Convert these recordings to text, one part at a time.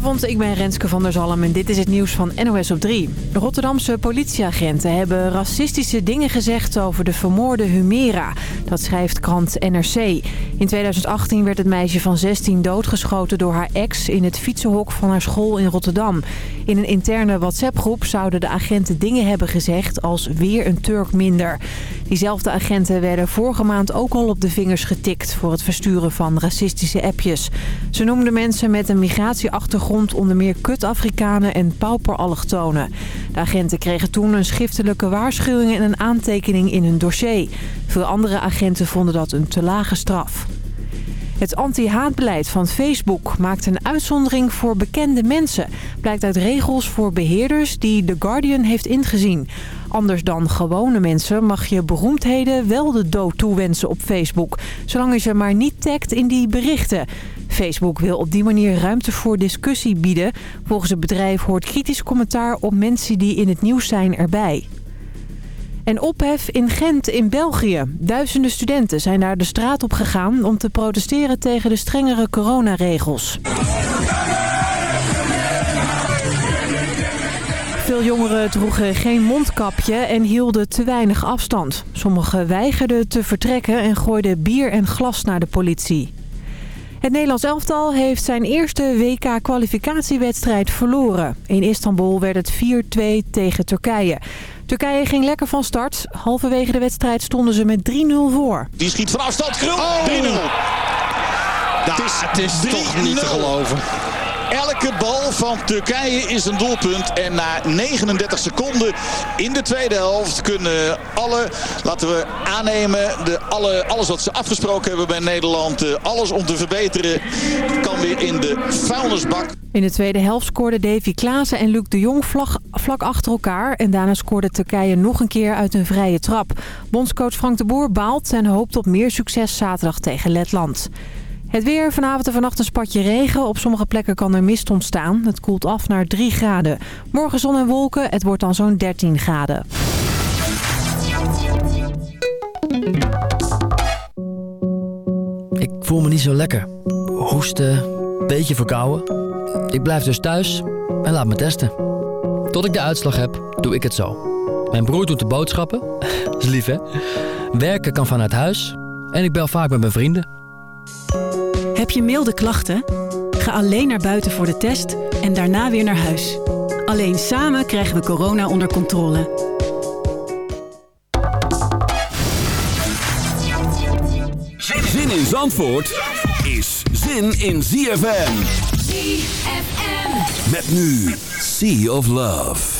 Goedenavond, ik ben Renske van der Zalm en dit is het nieuws van NOS op 3. Rotterdamse politieagenten hebben racistische dingen gezegd over de vermoorde Humera. Dat schrijft krant NRC. In 2018 werd het meisje van 16 doodgeschoten door haar ex in het fietsenhok van haar school in Rotterdam. In een interne WhatsApp-groep zouden de agenten dingen hebben gezegd als weer een Turk minder. Diezelfde agenten werden vorige maand ook al op de vingers getikt voor het versturen van racistische appjes. Ze noemden mensen met een migratieachtergrond onder meer kut-Afrikanen en pauper-allochtonen. De agenten kregen toen een schriftelijke waarschuwing en een aantekening in hun dossier. Veel andere agenten vonden dat een te lage straf. Het anti-haatbeleid van Facebook maakt een uitzondering voor bekende mensen. Blijkt uit regels voor beheerders die The Guardian heeft ingezien. Anders dan gewone mensen mag je beroemdheden wel de dood toewensen op Facebook. Zolang je maar niet tagt in die berichten. Facebook wil op die manier ruimte voor discussie bieden. Volgens het bedrijf hoort kritisch commentaar op mensen die in het nieuws zijn erbij. En ophef in Gent in België. Duizenden studenten zijn daar de straat op gegaan om te protesteren tegen de strengere coronaregels. Veel jongeren droegen geen mondkapje en hielden te weinig afstand. Sommigen weigerden te vertrekken en gooiden bier en glas naar de politie. Het Nederlands elftal heeft zijn eerste WK-kwalificatiewedstrijd verloren. In Istanbul werd het 4-2 tegen Turkije. Turkije ging lekker van start. Halverwege de wedstrijd stonden ze met 3-0 voor. Die schiet van afstand. Krul. 3-0. Nou, het is toch niet te geloven. Elke bal van Turkije is een doelpunt. En na 39 seconden in de tweede helft kunnen alle, laten we aannemen, de alle, alles wat ze afgesproken hebben bij Nederland, eh, alles om te verbeteren, kan weer in de vuilnisbak. In de tweede helft scoorden Davy Klaassen en Luc de Jong vlak achter elkaar. En daarna scoorde Turkije nog een keer uit een vrije trap. Bondscoach Frank de Boer baalt en hoopt op meer succes zaterdag tegen Letland. Het weer, vanavond en vannacht een spatje regen. Op sommige plekken kan er mist ontstaan. Het koelt af naar 3 graden. Morgen zon en wolken, het wordt dan zo'n 13 graden. Ik voel me niet zo lekker. Hoesten, beetje verkouden. Ik blijf dus thuis en laat me testen. Tot ik de uitslag heb, doe ik het zo. Mijn broer doet de boodschappen. is lief, hè? Werken kan vanuit huis. En ik bel vaak met mijn vrienden. Heb je milde klachten? Ga alleen naar buiten voor de test en daarna weer naar huis. Alleen samen krijgen we corona onder controle. Zin in Zandvoort is zin in ZFM. ZFM. Met nu Sea of Love.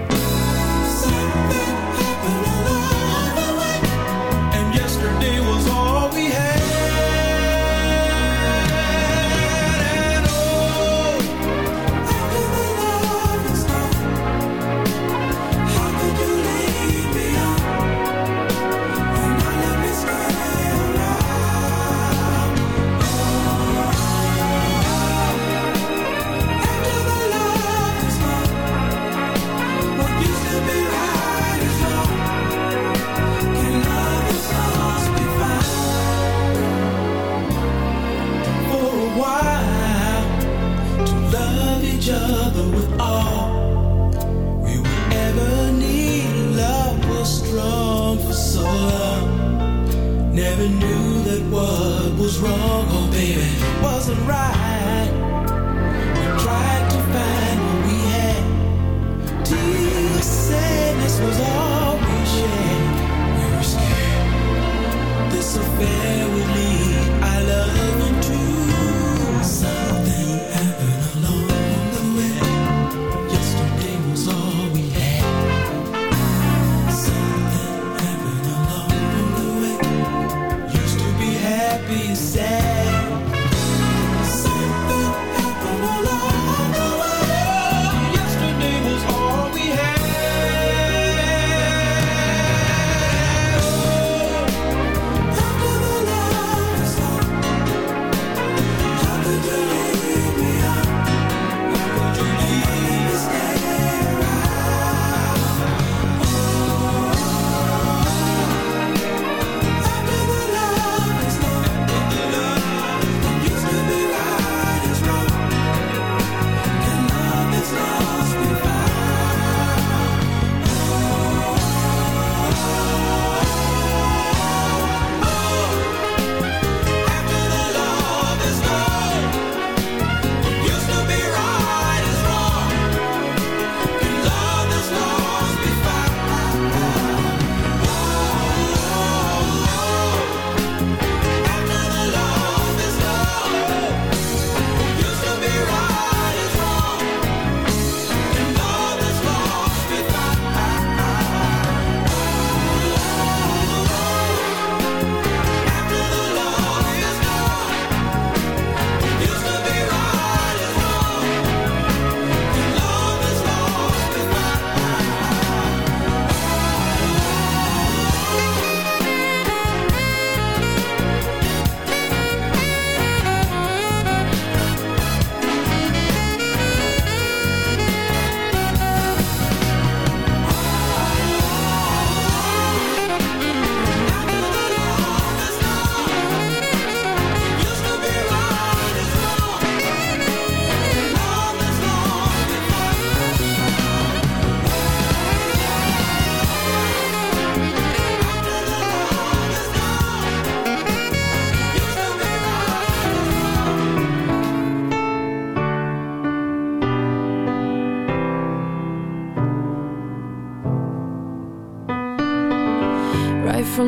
This affair with me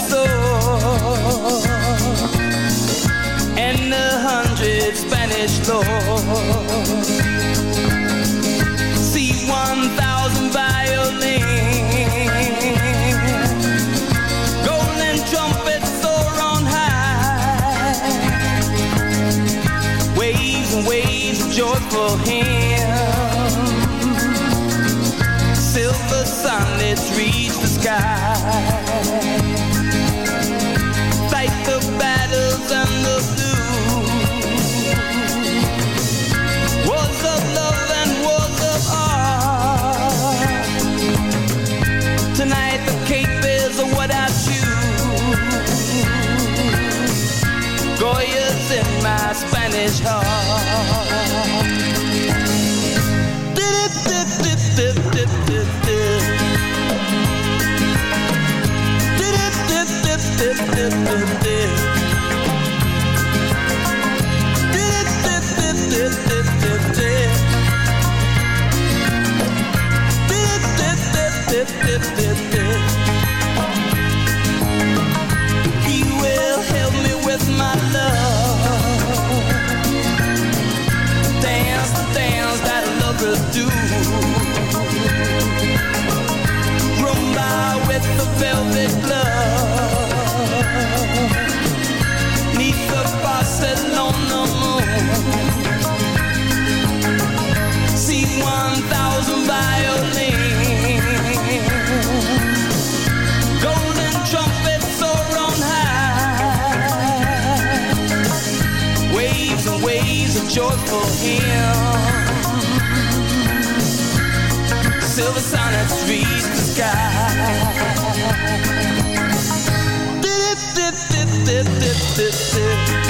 store and a hundred Spanish lords. Joyful hymn. Silver sonnets reach the Take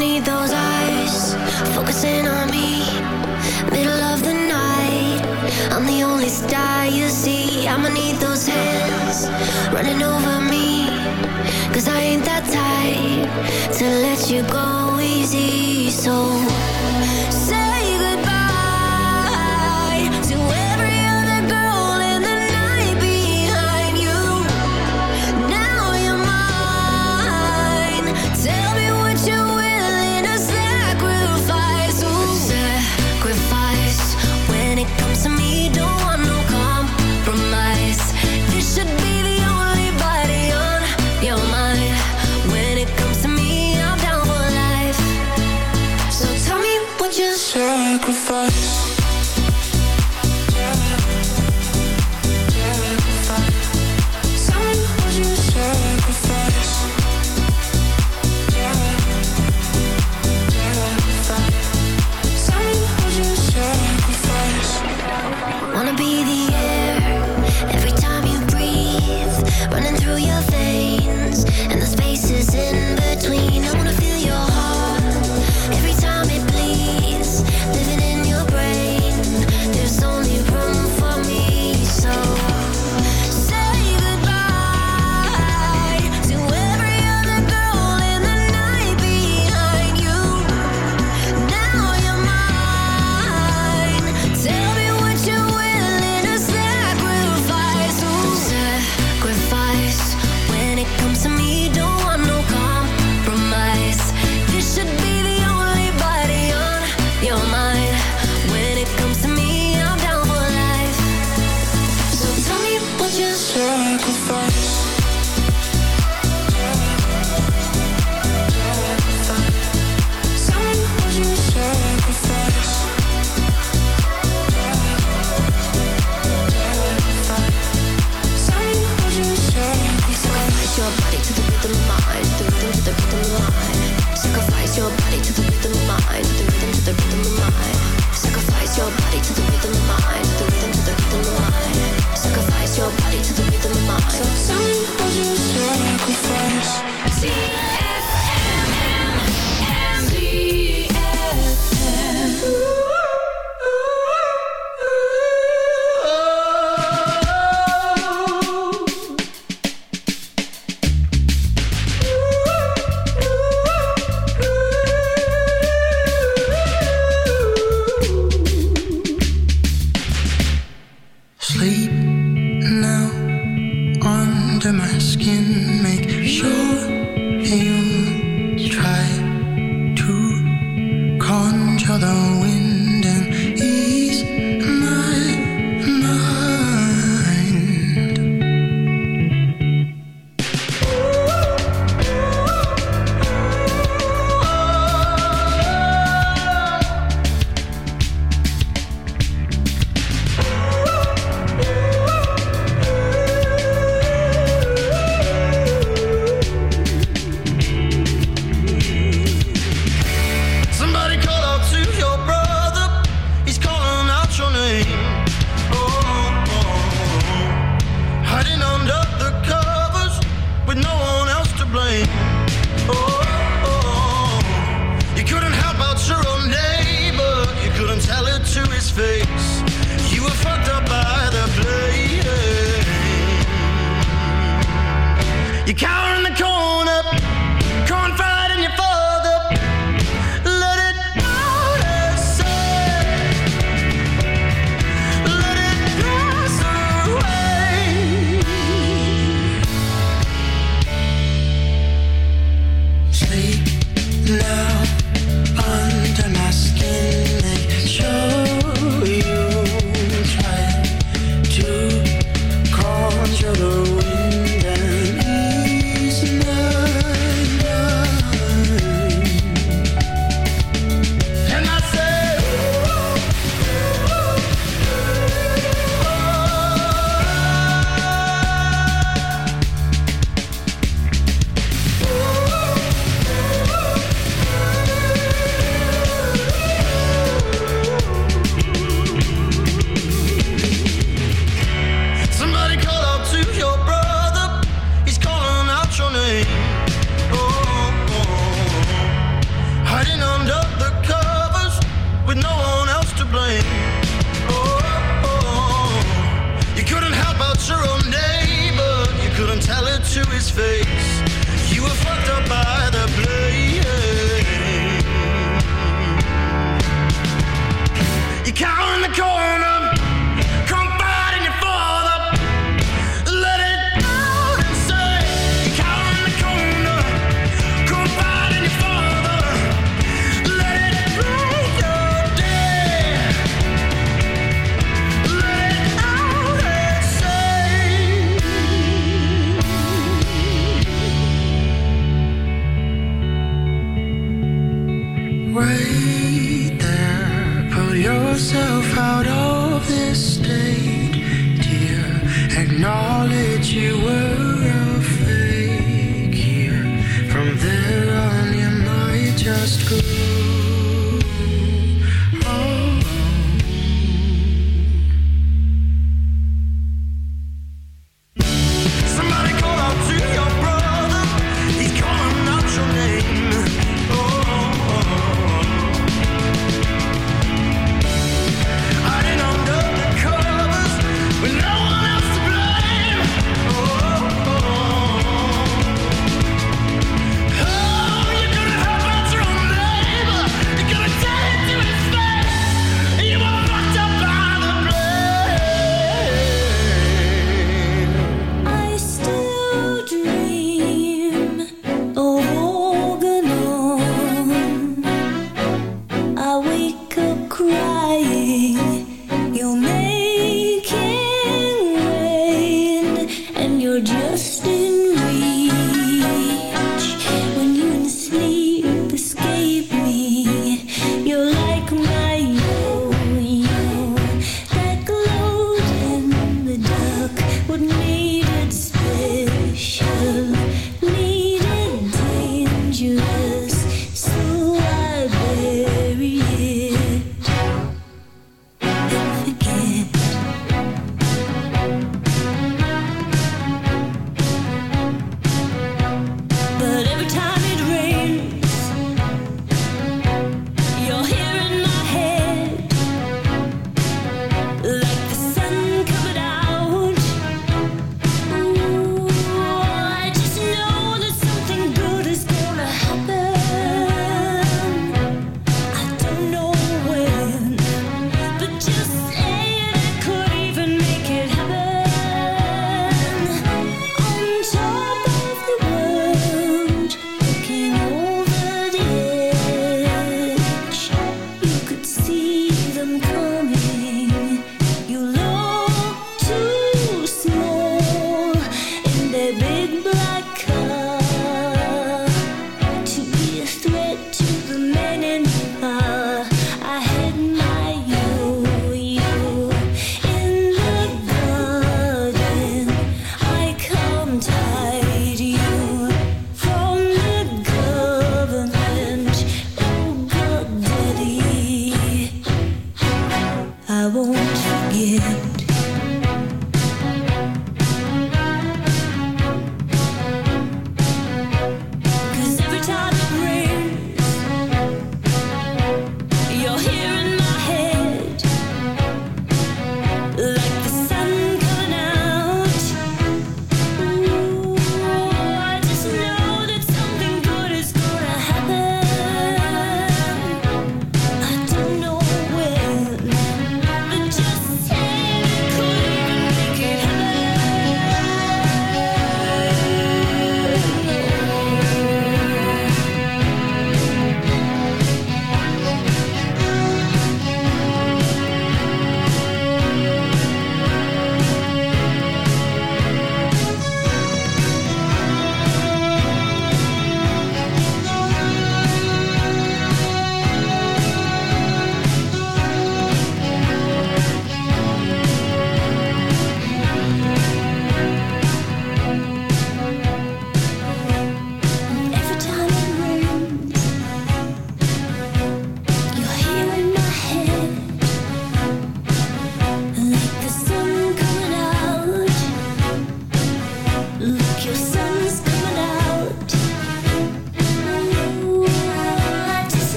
I need those eyes focusing on me. Middle of the night, I'm the only star you see. I'ma need those hands running over me. Cause I ain't that type to let you go easy. So say fuss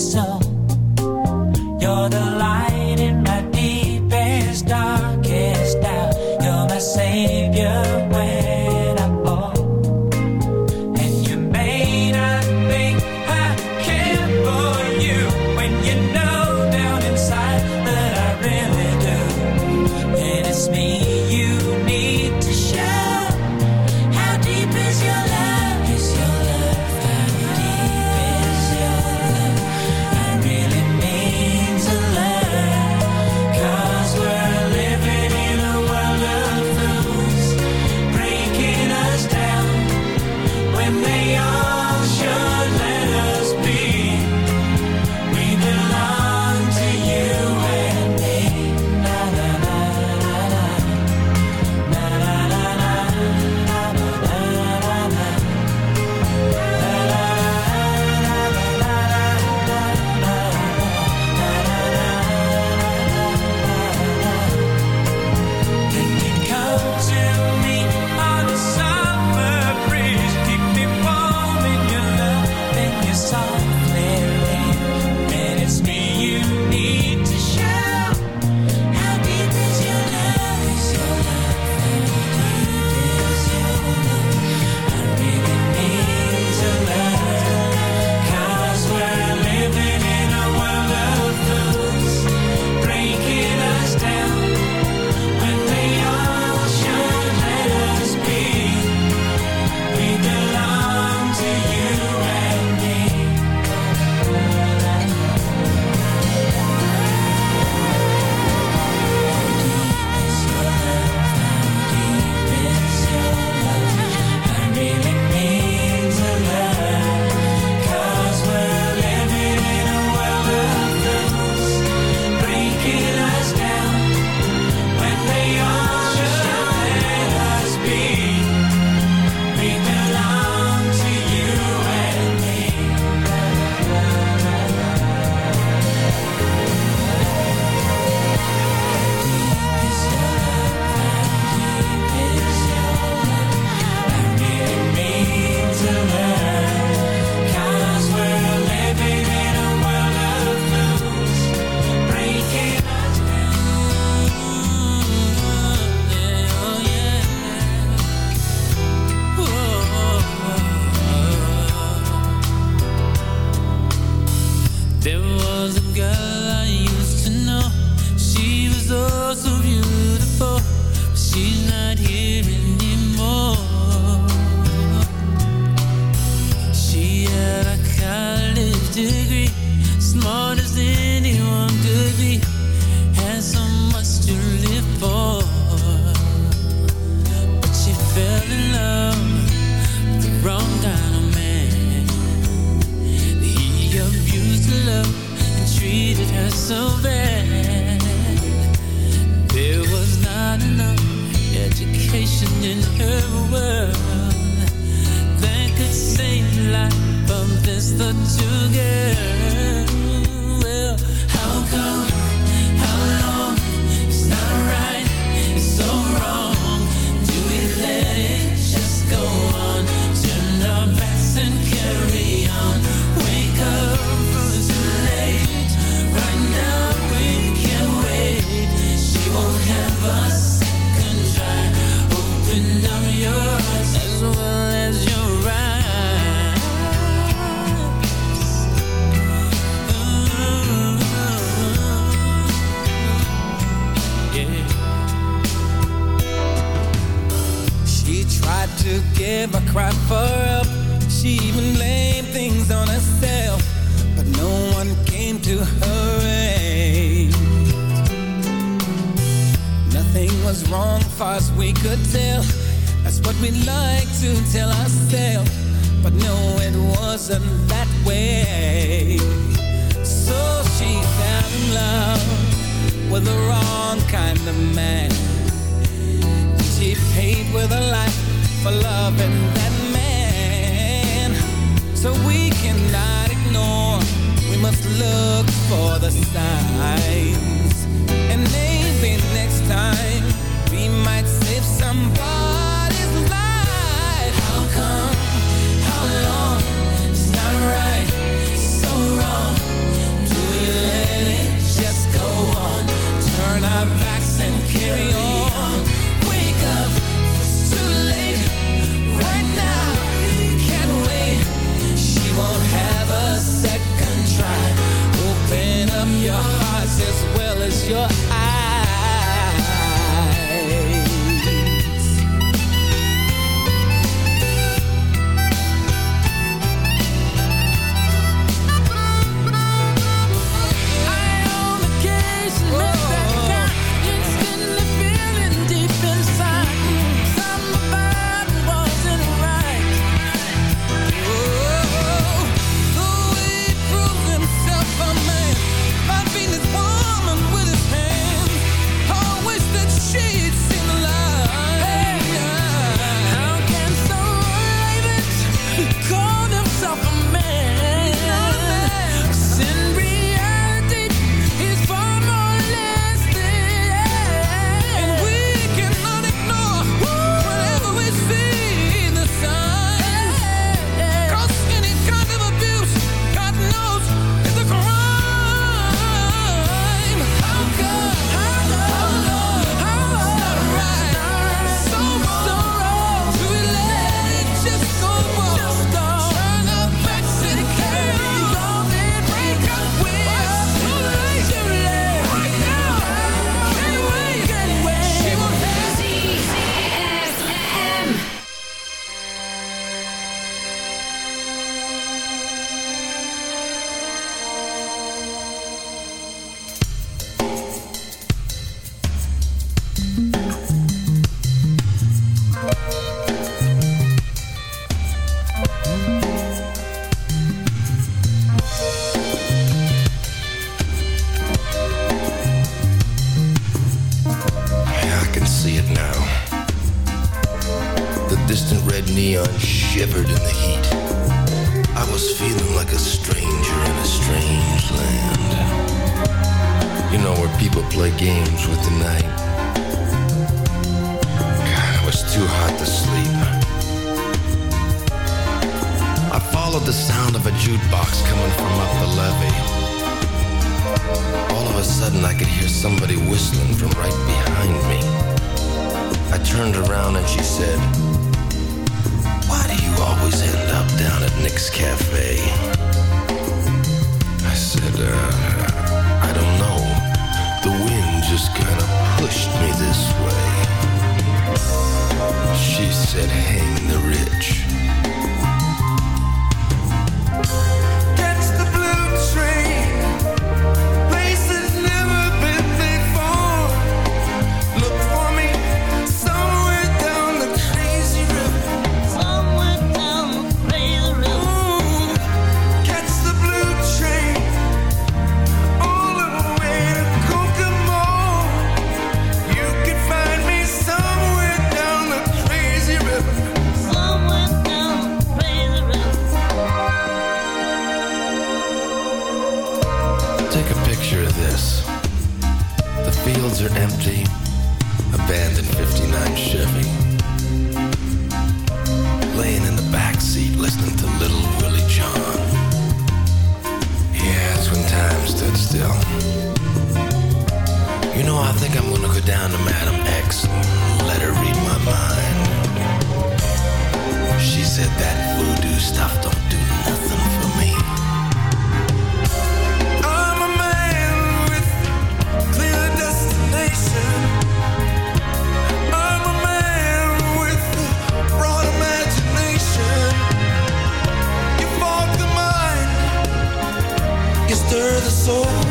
soul. You're the light sudden I could hear somebody whistling from right behind me. I turned around and she said, Why do you always end up down at Nick's Cafe? I said, uh, I don't know. The wind just kinda pushed me this way. She said, Hang the rich. Are empty. so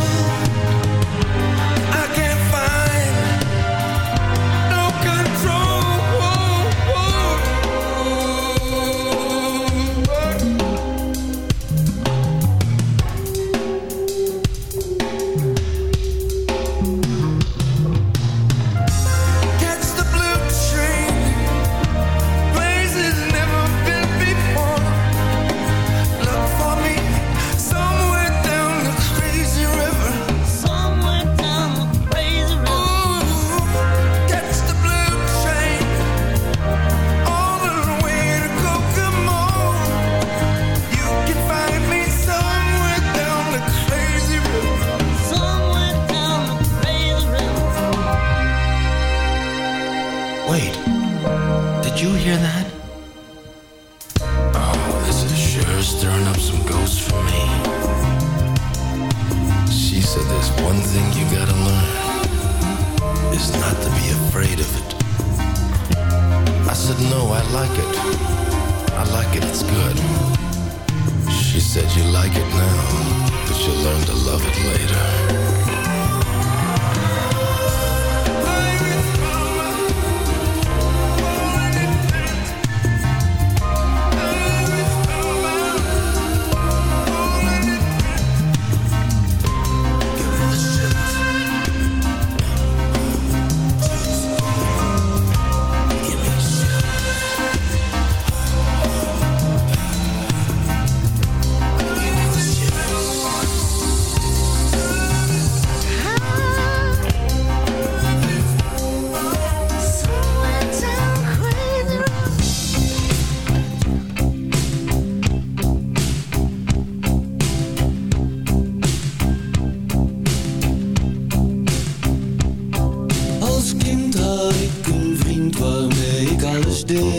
day